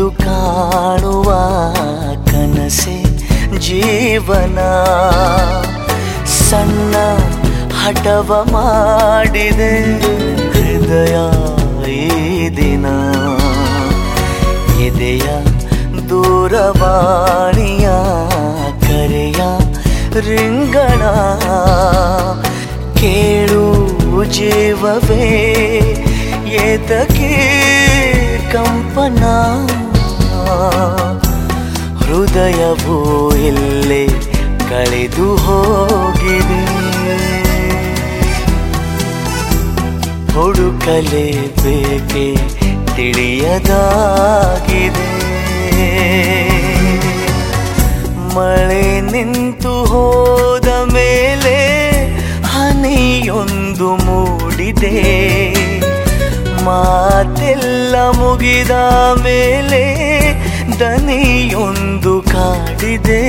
ತೆರೆದು ಕಾಣುವ ಕನಸೆ ಜೀವನ. ಸಣ್ಣ ಹಠವ ಮಾಡಿದೆ ಹೃದಯ ಈ ದಿನ. ಎದೆಯ ದೂರವಾಣಿಯ ಕರೆಯ ರಿಂಗಣ. ಕೇಳು ಜೀವವೇ ಏತಕ್ಕೆ ಕಂಪನ. ಹೃದಯವು ಇಲ್ಲೇ ಕಳೆದು ಹೋಗಿದೆ. ಹುಡುಕಲೇಬೇಕೆ ತಿಳಿಯದಾಗಿದೆ. ಮಳೆ ನಿಂತು ಹೋದ ಮೇಲೆ ಹನಿಯೊಂದು ಮೂಡಿದೆ. ಮಾತೆಲ್ಲ ಮುಗಿದ ಮೇಲೆ ಒಂದು ಕಾಡಿದೆ.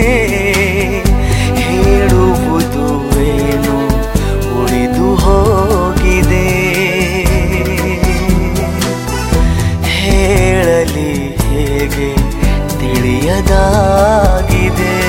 ಹೇಳುವುದು ಏನು? ಉಳಿದು ಹೋಗಿದೆ. ಹೇಳಲಿ ಹೇಗೆ ತಿಳಿಯದಾಗಿದೆ.